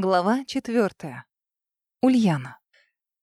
Глава четвертая. Ульяна.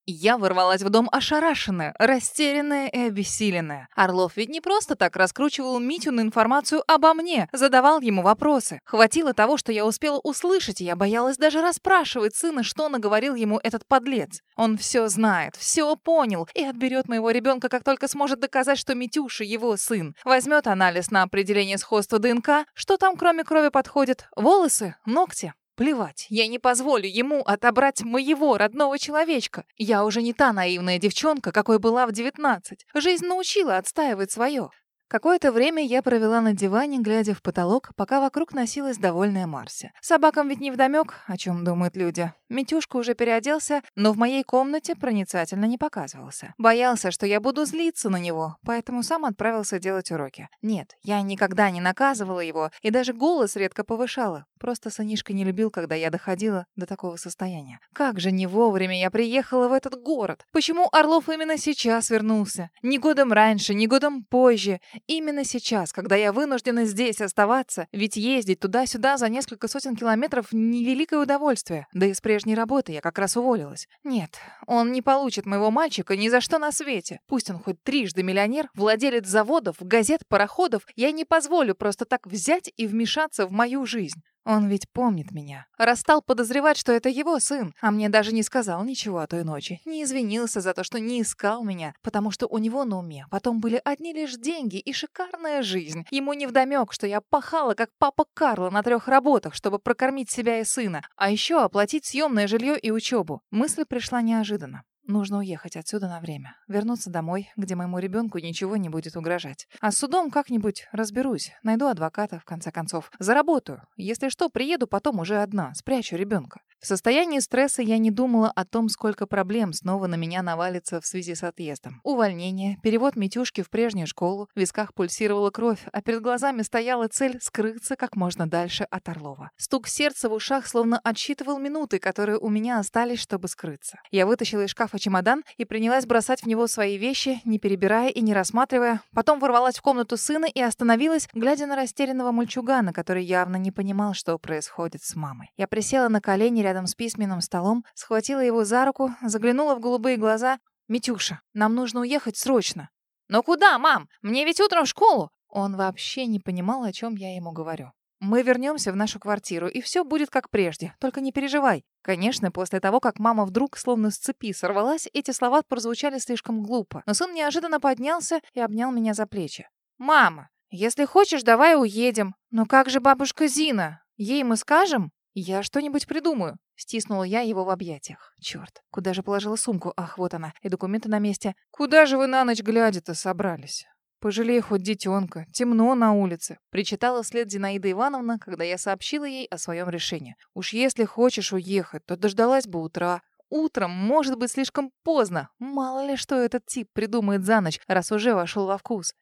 Я ворвалась в дом ошарашенная, растерянная и обессиленная. Орлов ведь не просто так раскручивал Митю на информацию обо мне, задавал ему вопросы. Хватило того, что я успела услышать, и я боялась даже расспрашивать сына, что наговорил ему этот подлец. Он все знает, все понял и отберет моего ребенка, как только сможет доказать, что Митюша его сын. Возьмет анализ на определение сходства ДНК, что там кроме крови подходит, волосы, ногти. Плевать, я не позволю ему отобрать моего родного человечка. Я уже не та наивная девчонка, какой была в 19. Жизнь научила отстаивать свое. Какое-то время я провела на диване, глядя в потолок, пока вокруг носилась довольная Марси. Собакам ведь не вдомёк, о чем думают люди. Митюшка уже переоделся, но в моей комнате проницательно не показывался. Боялся, что я буду злиться на него, поэтому сам отправился делать уроки. Нет, я никогда не наказывала его и даже голос редко повышала. Просто сынишка не любил, когда я доходила до такого состояния. Как же не вовремя я приехала в этот город? Почему Орлов именно сейчас вернулся? Ни годом раньше, ни годом позже. Именно сейчас, когда я вынуждена здесь оставаться, ведь ездить туда-сюда за несколько сотен километров — невеликое удовольствие. Да и с прежней работы я как раз уволилась. Нет, он не получит моего мальчика ни за что на свете. Пусть он хоть трижды миллионер, владелец заводов, газет, пароходов, я не позволю просто так взять и вмешаться в мою жизнь. Он ведь помнит меня. Раз стал подозревать, что это его сын, а мне даже не сказал ничего о той ночи. Не извинился за то, что не искал меня, потому что у него на уме потом были одни лишь деньги и шикарная жизнь. Ему не вдомек, что я пахала, как папа Карла, на трех работах, чтобы прокормить себя и сына, а еще оплатить съемное жилье и учебу. Мысль пришла неожиданно. Нужно уехать отсюда на время. Вернуться домой, где моему ребенку ничего не будет угрожать. А с судом как-нибудь разберусь. Найду адвоката, в конце концов. Заработаю. Если что, приеду потом уже одна. Спрячу ребенка. В состоянии стресса я не думала о том, сколько проблем снова на меня навалится в связи с отъездом. Увольнение, перевод Митюшки в прежнюю школу, в висках пульсировала кровь, а перед глазами стояла цель скрыться как можно дальше от Орлова. Стук сердца в ушах словно отсчитывал минуты, которые у меня остались, чтобы скрыться. Я вытащила из шкафа чемодан и принялась бросать в него свои вещи, не перебирая и не рассматривая. Потом ворвалась в комнату сына и остановилась, глядя на растерянного мальчугана, который явно не понимал, что происходит с мамой. Я присела на колени рядом с письменным столом, схватила его за руку, заглянула в голубые глаза. «Митюша, нам нужно уехать срочно». «Но куда, мам? Мне ведь утром в школу!» Он вообще не понимал, о чем я ему говорю. Мы вернемся в нашу квартиру, и все будет как прежде. Только не переживай. Конечно, после того, как мама вдруг словно с цепи сорвалась, эти слова прозвучали слишком глупо. Но сын неожиданно поднялся и обнял меня за плечи. «Мама, если хочешь, давай уедем. Но как же бабушка Зина? Ей мы скажем?» «Я что-нибудь придумаю», — стиснула я его в объятиях. Черт, куда же положила сумку? Ах, вот она, и документы на месте. «Куда же вы на ночь глядя-то собрались?» «Пожалей хоть детенка, темно на улице», — причитала вслед Зинаида Ивановна, когда я сообщила ей о своем решении. «Уж если хочешь уехать, то дождалась бы утра. Утром может быть слишком поздно. Мало ли что этот тип придумает за ночь, раз уже вошел во вкус.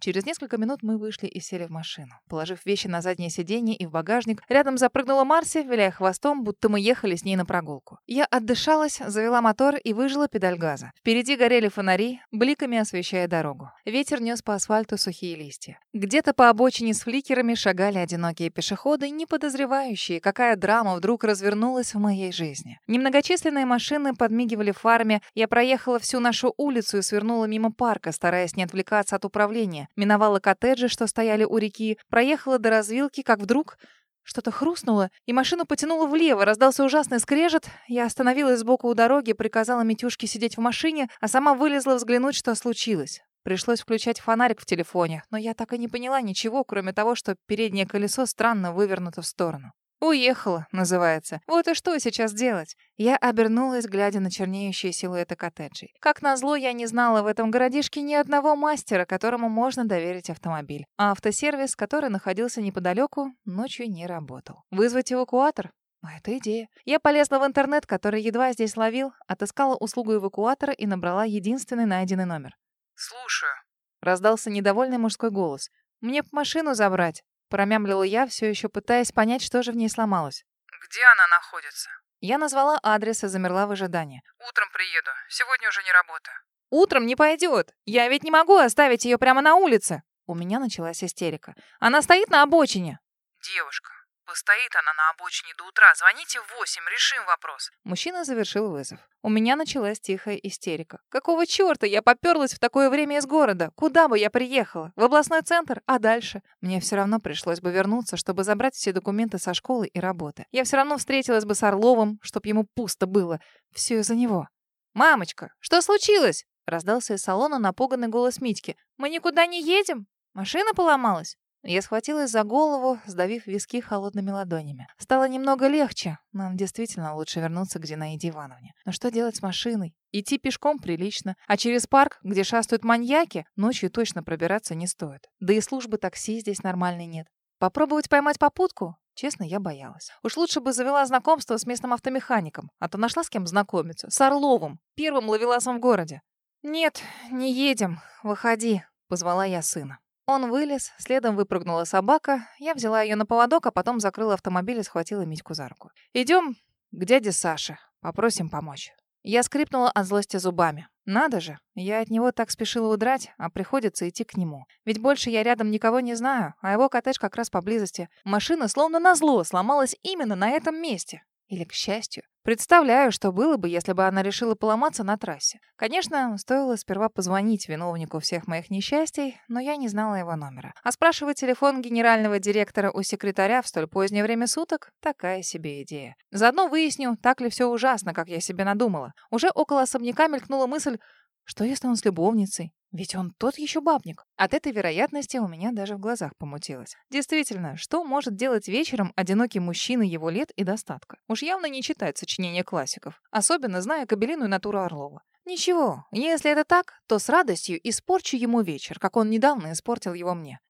Через несколько минут мы вышли и сели в машину. Положив вещи на заднее сиденье и в багажник, рядом запрыгнула Марси, виляя хвостом, будто мы ехали с ней на прогулку. Я отдышалась, завела мотор и выжила педаль газа. Впереди горели фонари, бликами освещая дорогу. Ветер нес по асфальту сухие листья. Где-то по обочине с фликерами шагали одинокие пешеходы, не подозревающие, какая драма вдруг развернулась в моей жизни. Немногочисленные машины подмигивали фарами. Я проехала всю нашу улицу и свернула мимо парка, стараясь не отвлекаться от управления миновала коттеджи, что стояли у реки, проехала до развилки, как вдруг что-то хрустнуло, и машину потянуло влево, раздался ужасный скрежет. Я остановилась сбоку у дороги, приказала Митюшке сидеть в машине, а сама вылезла взглянуть, что случилось. Пришлось включать фонарик в телефоне, но я так и не поняла ничего, кроме того, что переднее колесо странно вывернуто в сторону. «Уехала», называется. Вот и что сейчас делать? Я обернулась, глядя на чернеющие силуэты коттеджей. Как назло, я не знала в этом городишке ни одного мастера, которому можно доверить автомобиль. А автосервис, который находился неподалеку, ночью не работал. Вызвать эвакуатор? А это идея. Я полезла в интернет, который едва здесь ловил, отыскала услугу эвакуатора и набрала единственный найденный номер. «Слушаю», — раздался недовольный мужской голос. «Мне машину забрать». Промямлила я, все еще пытаясь понять, что же в ней сломалось. «Где она находится?» Я назвала адрес и замерла в ожидании. «Утром приеду. Сегодня уже не работаю». «Утром не пойдет. Я ведь не могу оставить ее прямо на улице». У меня началась истерика. «Она стоит на обочине». «Девушка, Постоит она на обочине до утра. Звоните в восемь, решим вопрос. Мужчина завершил вызов. У меня началась тихая истерика. Какого черта я поперлась в такое время из города? Куда бы я приехала? В областной центр? А дальше? Мне все равно пришлось бы вернуться, чтобы забрать все документы со школы и работы. Я все равно встретилась бы с Орловым, чтоб ему пусто было. Все из-за него. «Мамочка, что случилось?» Раздался из салона напуганный голос Митьки. «Мы никуда не едем? Машина поломалась?» Я схватилась за голову, сдавив виски холодными ладонями. Стало немного легче. Нам действительно лучше вернуться к Зинаиде Ивановне. Но что делать с машиной? Идти пешком прилично, а через парк, где шастают маньяки, ночью точно пробираться не стоит. Да и службы такси здесь нормальной нет. Попробовать поймать попутку? Честно, я боялась. Уж лучше бы завела знакомство с местным автомехаником, а то нашла с кем знакомиться. С Орловым, первым ловеласом в городе. «Нет, не едем. Выходи», — позвала я сына. Он вылез, следом выпрыгнула собака. Я взяла ее на поводок, а потом закрыла автомобиль и схватила Митьку за руку. «Идем к дяде Саше. Попросим помочь». Я скрипнула от злости зубами. Надо же, я от него так спешила удрать, а приходится идти к нему. Ведь больше я рядом никого не знаю, а его коттедж как раз поблизости. Машина словно назло сломалась именно на этом месте. Или к счастью. Представляю, что было бы, если бы она решила поломаться на трассе. Конечно, стоило сперва позвонить виновнику всех моих несчастий, но я не знала его номера. А спрашивать телефон генерального директора у секретаря в столь позднее время суток — такая себе идея. Заодно выясню, так ли все ужасно, как я себе надумала. Уже около особняка мелькнула мысль, что если он с любовницей? Ведь он тот еще бабник. От этой вероятности у меня даже в глазах помутилось. Действительно, что может делать вечером одинокий мужчина его лет и достатка? Уж явно не читает сочинения классиков. Особенно зная кабелиную натуру Орлова. Ничего, если это так, то с радостью испорчу ему вечер, как он недавно испортил его мне.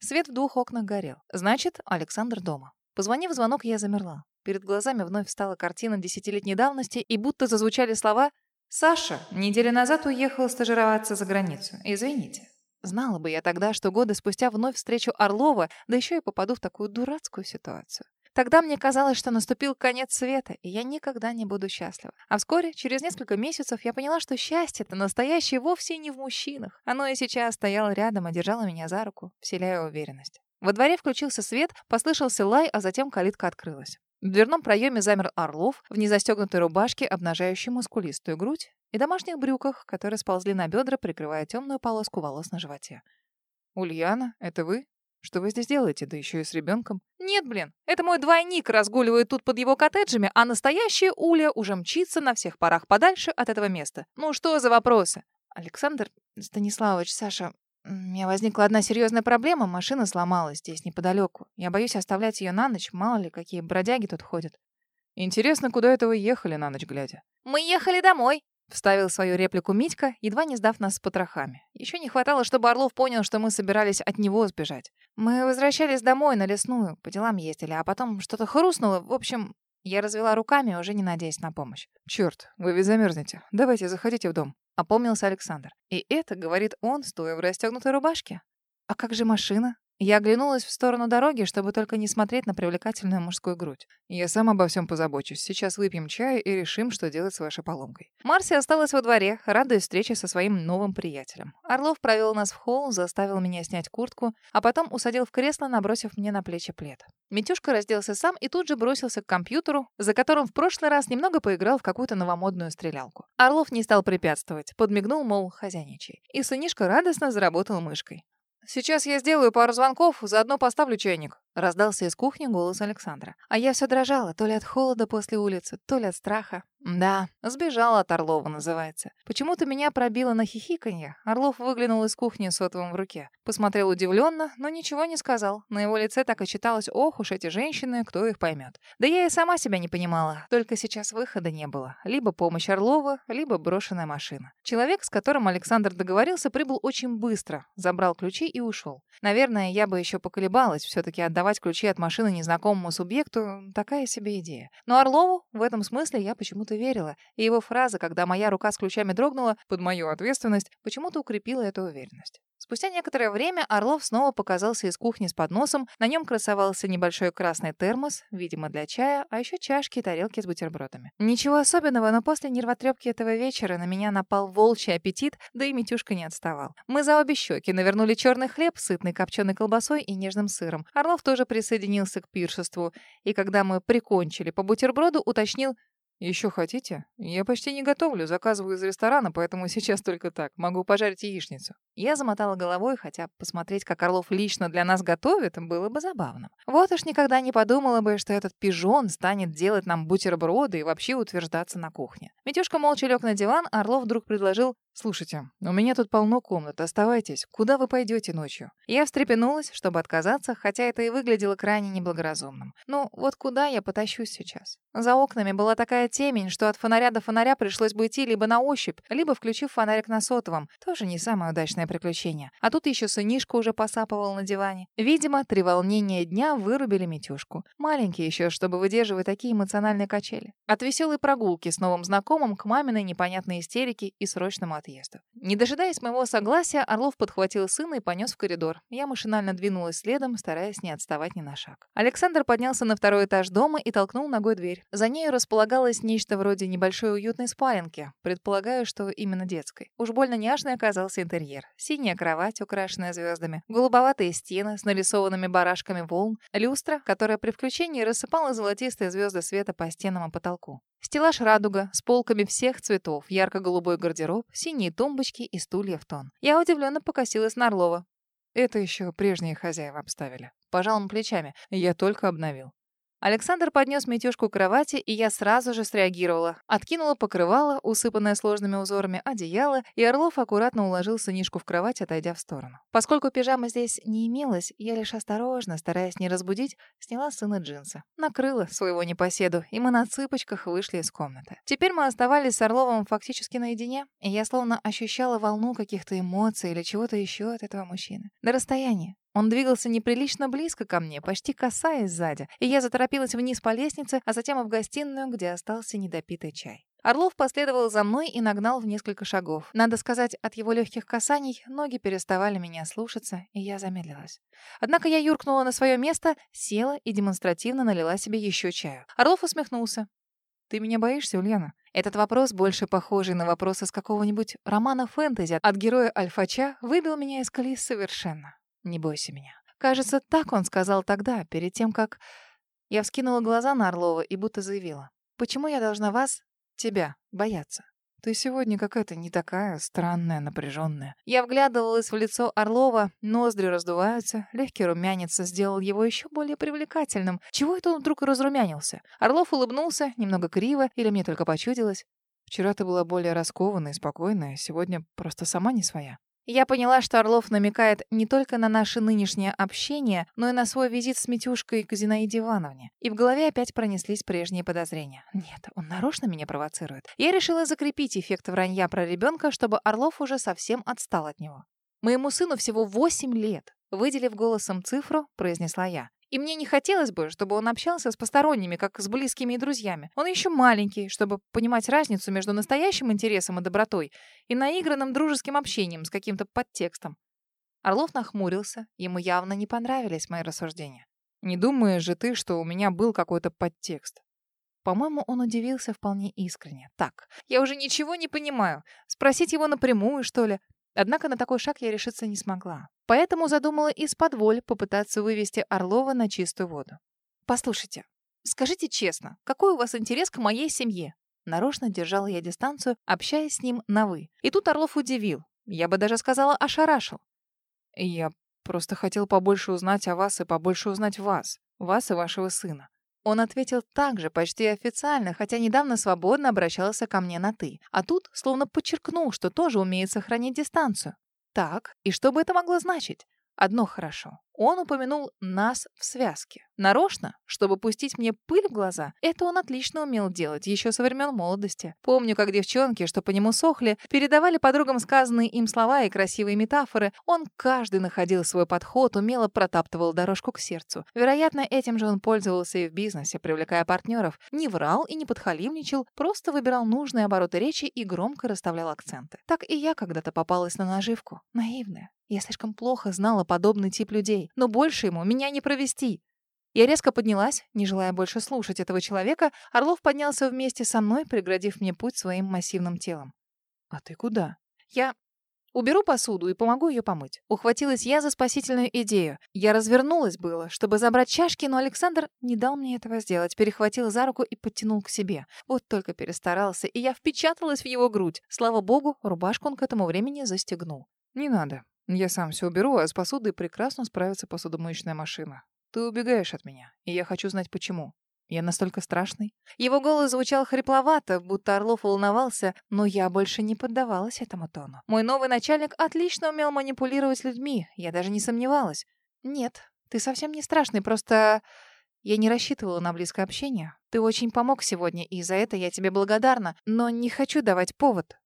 Свет в двух окнах горел. Значит, Александр дома. Позвонив в звонок, я замерла. Перед глазами вновь встала картина десятилетней давности, и будто зазвучали слова Саша неделю назад уехал стажироваться за границу. Извините. Знала бы я тогда, что годы спустя вновь встречу Орлова, да еще и попаду в такую дурацкую ситуацию. Тогда мне казалось, что наступил конец света, и я никогда не буду счастлива. А вскоре, через несколько месяцев, я поняла, что счастье-то настоящее вовсе не в мужчинах. Оно и сейчас стояло рядом и держало меня за руку, вселяя уверенность. Во дворе включился свет, послышался лай, а затем калитка открылась. В дверном проеме замер Орлов в незастегнутой рубашке, обнажающей мускулистую грудь, и домашних брюках, которые сползли на бедра, прикрывая темную полоску волос на животе. «Ульяна, это вы? Что вы здесь делаете, да еще и с ребенком?» «Нет, блин, это мой двойник разгуливает тут под его коттеджами, а настоящая Уля уже мчится на всех парах подальше от этого места. Ну что за вопросы?» «Александр Станиславович, Саша, у меня возникла одна серьезная проблема. Машина сломалась здесь, неподалеку. Я боюсь оставлять ее на ночь. Мало ли, какие бродяги тут ходят. Интересно, куда это вы ехали на ночь глядя? Мы ехали домой. Вставил свою реплику Митька, едва не сдав нас с потрохами. Еще не хватало, чтобы Орлов понял, что мы собирались от него сбежать. Мы возвращались домой на лесную, по делам ездили, а потом что-то хрустнуло. В общем, я развела руками, уже не надеясь на помощь. «Черт, вы ведь замерзнете. Давайте, заходите в дом». Опомнился Александр. И это говорит он, стоя в расстегнутой рубашке. «А как же машина?» Я оглянулась в сторону дороги, чтобы только не смотреть на привлекательную мужскую грудь. «Я сам обо всем позабочусь. Сейчас выпьем чаю и решим, что делать с вашей поломкой». Марси осталась во дворе, радуясь встрече со своим новым приятелем. Орлов провел нас в холл, заставил меня снять куртку, а потом усадил в кресло, набросив мне на плечи плед. Митюшка разделся сам и тут же бросился к компьютеру, за которым в прошлый раз немного поиграл в какую-то новомодную стрелялку. Орлов не стал препятствовать, подмигнул, мол, хозяйничай. И сынишка радостно заработал мышкой. «Сейчас я сделаю пару звонков, заодно поставлю чайник», — раздался из кухни голос Александра. А я все дрожала, то ли от холода после улицы, то ли от страха. Да, сбежала от Орлова, называется. Почему-то меня пробило на хихиканье. Орлов выглянул из кухни сотовым в руке. Посмотрел удивленно, но ничего не сказал. На его лице так и читалось «Ох уж эти женщины, кто их поймет». Да я и сама себя не понимала. Только сейчас выхода не было. Либо помощь Орлова, либо брошенная машина. Человек, с которым Александр договорился, прибыл очень быстро. Забрал ключи и ушел. Наверное, я бы еще поколебалась. Все-таки отдавать ключи от машины незнакомому субъекту — такая себе идея. Но Орлову в этом смысле я почему-то верила, и его фраза, когда моя рука с ключами дрогнула под мою ответственность, почему-то укрепила эту уверенность. Спустя некоторое время Орлов снова показался из кухни с подносом. На нем красовался небольшой красный термос, видимо, для чая, а еще чашки и тарелки с бутербродами. Ничего особенного, но после нервотрепки этого вечера на меня напал волчий аппетит, да и Митюшка не отставал. Мы за обе щеки навернули черный хлеб, сытный копченой колбасой и нежным сыром. Орлов тоже присоединился к пиршеству, и когда мы прикончили по бутерброду, уточнил, «Еще хотите? Я почти не готовлю, заказываю из ресторана, поэтому сейчас только так. Могу пожарить яичницу». Я замотала головой, хотя посмотреть, как Орлов лично для нас готовит, было бы забавным. Вот уж никогда не подумала бы, что этот пижон станет делать нам бутерброды и вообще утверждаться на кухне. Митюшка молча лег на диван, а Орлов вдруг предложил «Слушайте, у меня тут полно комнат, оставайтесь. Куда вы пойдете ночью?» Я встрепенулась, чтобы отказаться, хотя это и выглядело крайне неблагоразумным. Ну, вот куда я потащусь сейчас? За окнами была такая темень, что от фонаря до фонаря пришлось бы идти либо на ощупь, либо включив фонарик на сотовом. Тоже не самое удачное приключение. А тут еще сынишка уже посапывал на диване. Видимо, три волнения дня вырубили Митюшку. Маленький еще, чтобы выдерживать такие эмоциональные качели. От веселой прогулки с новым знакомым к маминой непонятной истерике и срочному отъезду. Не дожидаясь моего согласия, Орлов подхватил сына и понес в коридор. Я машинально двинулась следом, стараясь не отставать ни на шаг. Александр поднялся на второй этаж дома и толкнул ногой дверь. За нею располагалось нечто вроде небольшой уютной спаленки, предполагаю, что именно детской. Уж больно няшный оказался интерьер. Синяя кровать, украшенная звездами, голубоватые стены с нарисованными барашками волн, люстра, которая при включении рассыпала золотистые звезды света по стенам и потолку. Стеллаж радуга с полками всех цветов, ярко-голубой гардероб, синие тумбочки и стулья в тон. Я удивленно покосилась на Орлова. Это еще прежние хозяева обставили. Пожал он плечами. Я только обновил. Александр поднес метюшку к кровати, и я сразу же среагировала. Откинула покрывало, усыпанное сложными узорами, одеяло, и Орлов аккуратно уложил сынишку в кровать, отойдя в сторону. Поскольку пижамы здесь не имелось, я лишь осторожно, стараясь не разбудить, сняла сына джинсы. Накрыла своего непоседу, и мы на цыпочках вышли из комнаты. Теперь мы оставались с Орловым фактически наедине, и я словно ощущала волну каких-то эмоций или чего-то еще от этого мужчины. На расстоянии, он двигался неприлично близко ко мне, почти касаясь сзади, и я заторопилась вниз по лестнице, а затем в гостиную, где остался недопитый чай. Орлов последовал за мной и нагнал в несколько шагов. Надо сказать, от его легких касаний ноги переставали меня слушаться, и я замедлилась. Однако я юркнула на свое место, села и демонстративно налила себе еще чаю. Орлов усмехнулся. «Ты меня боишься, Ульяна?» Этот вопрос, больше похожий на вопрос из какого-нибудь романа фэнтези от героя Альфача, выбил меня из колеи совершенно. Не бойся меня. Кажется, так он сказал тогда, перед тем, как... Я вскинула глаза на Орлова и будто заявила. Почему я должна вас, тебя, бояться? Ты сегодня какая-то не такая странная, напряженная. Я вглядывалась в лицо Орлова, ноздри раздуваются, легкий румянец сделал его еще более привлекательным. Чего это он вдруг разрумянился? Орлов улыбнулся, немного криво, или мне только почудилось. Вчера ты была более раскованная и спокойная, сегодня просто сама не своя. Я поняла, что Орлов намекает не только на наше нынешнее общение, но и на свой визит с Митюшкой к Зинаиде Ивановне. И в голове опять пронеслись прежние подозрения. Нет, он нарочно меня провоцирует. Я решила закрепить эффект вранья про ребенка, чтобы Орлов уже совсем отстал от него. Моему сыну всего 8 лет. Выделив голосом цифру, произнесла я. И мне не хотелось бы, чтобы он общался с посторонними, как с близкими и друзьями. Он еще маленький, чтобы понимать разницу между настоящим интересом и добротой и наигранным дружеским общением с каким-то подтекстом. Орлов нахмурился, ему явно не понравились мои рассуждения. «Не думаешь же ты, что у меня был какой-то подтекст?» По-моему, он удивился вполне искренне. «Так, я уже ничего не понимаю. Спросить его напрямую, что ли? Однако на такой шаг я решиться не смогла. Поэтому задумала из-под воль попытаться вывести Орлова на чистую воду. «Послушайте, скажите честно, какой у вас интерес к моей семье?» Нарочно держала я дистанцию, общаясь с ним на «вы». И тут Орлов удивил. Я бы даже сказала, ошарашил. «Я просто хотел побольше узнать о вас и побольше узнать вас, вас и вашего сына. Он ответил так же, почти официально, хотя недавно свободно обращался ко мне на «ты». А тут словно подчеркнул, что тоже умеет сохранить дистанцию. Так, и что бы это могло значить? Одно хорошо. Он упомянул нас в связке. Нарочно, чтобы пустить мне пыль в глаза. Это он отлично умел делать, еще со времен молодости. Помню, как девчонки, что по нему сохли, передавали подругам сказанные им слова и красивые метафоры. Он каждый находил свой подход, умело протаптывал дорожку к сердцу. Вероятно, этим же он пользовался и в бизнесе, привлекая партнеров. Не врал и не подхалимничал, просто выбирал нужные обороты речи и громко расставлял акценты. Так и я когда-то попалась на наживку. Наивная. Я слишком плохо знала подобный тип людей, но больше ему меня не провести. Я резко поднялась, не желая больше слушать этого человека. Орлов поднялся вместе со мной, преградив мне путь своим массивным телом. «А ты куда?» «Я уберу посуду и помогу ее помыть». Ухватилась я за спасительную идею. Я развернулась было, чтобы забрать чашки, но Александр не дал мне этого сделать, перехватил за руку и подтянул к себе. Вот только перестарался, и я впечаталась в его грудь. Слава богу, рубашку он к этому времени застегнул. «Не надо. Я сам все уберу, а с посудой прекрасно справится посудомоечная машина. Ты убегаешь от меня, и я хочу знать почему. Я настолько страшный. Его голос звучал хрипловато, будто Орлов волновался, но я больше не поддавалась этому тону. Мой новый начальник отлично умел манипулировать людьми, я даже не сомневалась. Нет, ты совсем не страшный, просто... Я не рассчитывала на близкое общение. Ты очень помог сегодня, и за это я тебе благодарна, но не хочу давать повод.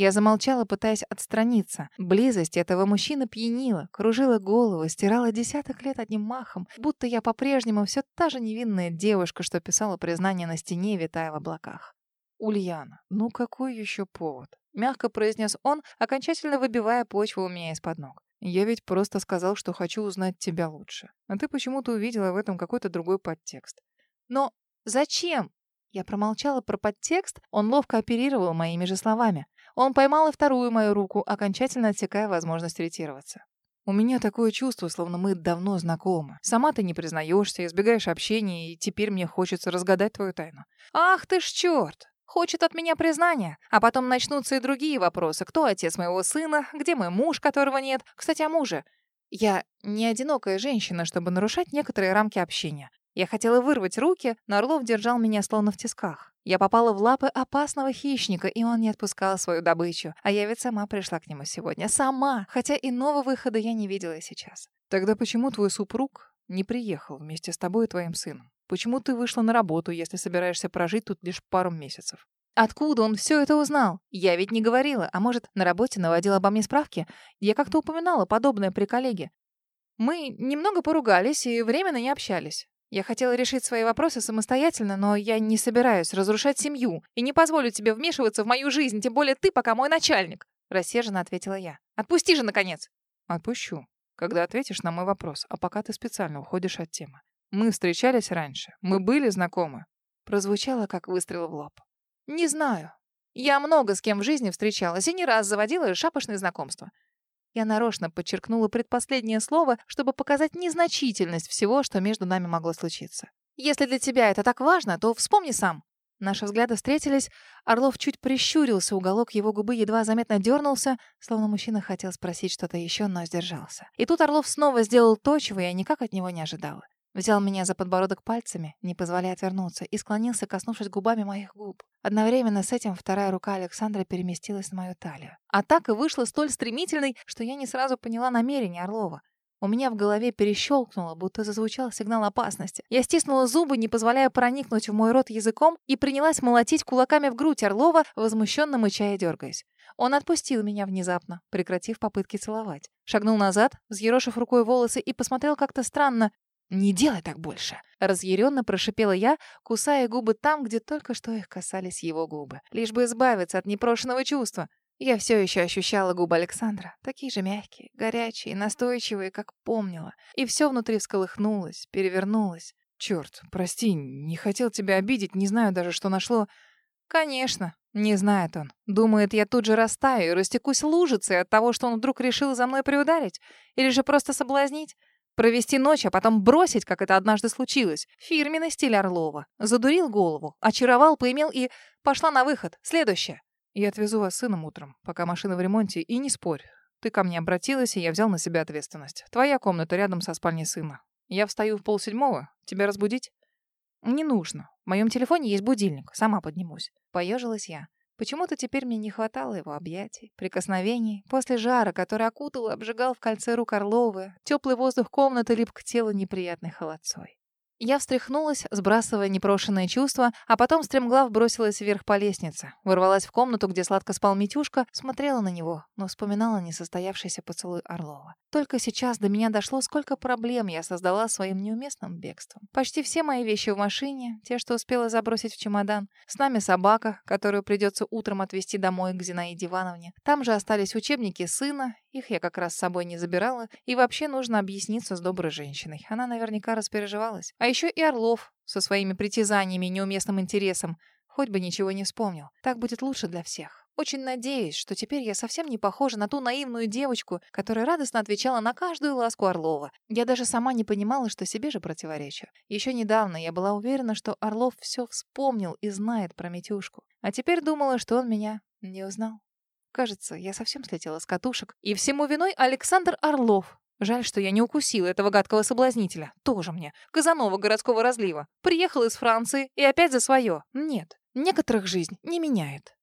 Я замолчала, пытаясь отстраниться. Близость этого мужчины пьянила, кружила голову, стирала десяток лет одним махом, будто я по-прежнему все та же невинная девушка, что писала признание на стене, витая в облаках. «Ульяна, ну какой еще повод?» — мягко произнес он, окончательно выбивая почву у меня из-под ног. «Я ведь просто сказал, что хочу узнать тебя лучше. А ты почему-то увидела в этом какой-то другой подтекст. Но зачем?» Я промолчала про подтекст, он ловко оперировал моими же словами. Он поймал и вторую мою руку, окончательно отсекая возможность ретироваться. У меня такое чувство, словно мы давно знакомы. Сама ты не признаешься, избегаешь общения, и теперь мне хочется разгадать твою тайну. Ах ты ж черт! Хочет от меня признания. А потом начнутся и другие вопросы. Кто отец моего сына? Где мой муж, которого нет? Кстати, о муже. Я не одинокая женщина, чтобы нарушать некоторые рамки общения. Я хотела вырвать руки, но Орлов держал меня словно в тисках. Я попала в лапы опасного хищника, и он не отпускал свою добычу. А я ведь сама пришла к нему сегодня. Сама! Хотя иного выхода я не видела сейчас. Тогда почему твой супруг не приехал вместе с тобой и твоим сыном? Почему ты вышла на работу, если собираешься прожить тут лишь пару месяцев? Откуда он все это узнал? Я ведь не говорила. А может, на работе наводил обо мне справки? Я как-то упоминала подобное при коллеге. Мы немного поругались и временно не общались. Я хотела решить свои вопросы самостоятельно, но я не собираюсь разрушать семью и не позволю тебе вмешиваться в мою жизнь, тем более ты пока мой начальник», — рассерженно ответила я. «Отпусти же, наконец!» «Отпущу, когда ответишь на мой вопрос, а пока ты специально уходишь от темы. Мы встречались раньше, мы были знакомы». Прозвучало, как выстрел в лоб. «Не знаю. Я много с кем в жизни встречалась и не раз заводила шапошные знакомства. Я нарочно подчеркнула предпоследнее слово, чтобы показать незначительность всего, что между нами могло случиться. «Если для тебя это так важно, то вспомни сам». Наши взгляды встретились. Орлов чуть прищурился, уголок его губы едва заметно дернулся, словно мужчина хотел спросить что-то еще, но сдержался. И тут Орлов снова сделал то, чего я никак от него не ожидала. Взял меня за подбородок пальцами, не позволяя отвернуться, и склонился, коснувшись губами моих губ. Одновременно с этим вторая рука Александра переместилась на мою талию. Атака вышла столь стремительной, что я не сразу поняла намерение Орлова. У меня в голове перещелкнуло, будто зазвучал сигнал опасности. Я стиснула зубы, не позволяя проникнуть в мой рот языком, и принялась молотить кулаками в грудь Орлова, возмущенно мыча и дергаясь. Он отпустил меня внезапно, прекратив попытки целовать. Шагнул назад, взъерошив рукой волосы, и посмотрел как-то странно, «Не делай так больше!» Разъяренно прошипела я, кусая губы там, где только что их касались его губы. Лишь бы избавиться от непрошенного чувства. Я все еще ощущала губы Александра, такие же мягкие, горячие, настойчивые, как помнила. И все внутри всколыхнулось, перевернулось. Черт, прости, не хотел тебя обидеть, не знаю даже, что нашло. Конечно, не знает он. Думает, я тут же растаю и растекусь лужицей от того, что он вдруг решил за мной приударить. Или же просто соблазнить. Провести ночь, а потом бросить, как это однажды случилось. Фирменный стиль Орлова. Задурил голову, очаровал, поимел и... Пошла на выход. Следующее. Я отвезу вас сыном утром, пока машина в ремонте, и не спорь. Ты ко мне обратилась, и я взял на себя ответственность. Твоя комната рядом со спальней сына. Я встаю в полседьмого. Тебя разбудить? Не нужно. В моем телефоне есть будильник. Сама поднимусь. Поежилась я. Почему-то теперь мне не хватало его объятий, прикосновений. После жара, который окутал и обжигал в кольце рук Орловы, теплый воздух комнаты лип к телу неприятной холодцой. Я встряхнулась, сбрасывая непрошенные чувства, а потом стремглав бросилась вверх по лестнице. Ворвалась в комнату, где сладко спал Митюшка, смотрела на него, но вспоминала несостоявшийся поцелуй Орлова. Только сейчас до меня дошло, сколько проблем я создала своим неуместным бегством. Почти все мои вещи в машине, те, что успела забросить в чемодан. С нами собака, которую придется утром отвезти домой к Зинаиде Ивановне. Там же остались учебники сына, их я как раз с собой не забирала, и вообще нужно объясниться с доброй женщиной. Она наверняка распереживалась. А еще и Орлов со своими притязаниями и неуместным интересом. Хоть бы ничего не вспомнил. Так будет лучше для всех. Очень надеюсь, что теперь я совсем не похожа на ту наивную девочку, которая радостно отвечала на каждую ласку Орлова. Я даже сама не понимала, что себе же противоречу. Еще недавно я была уверена, что Орлов все вспомнил и знает про Митюшку. А теперь думала, что он меня не узнал. Кажется, я совсем слетела с катушек. И всему виной Александр Орлов. Жаль, что я не укусила этого гадкого соблазнителя. Тоже мне. Казанова городского разлива. Приехал из Франции и опять за свое. Нет, некоторых жизнь не меняет.